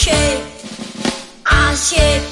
shape, I shape.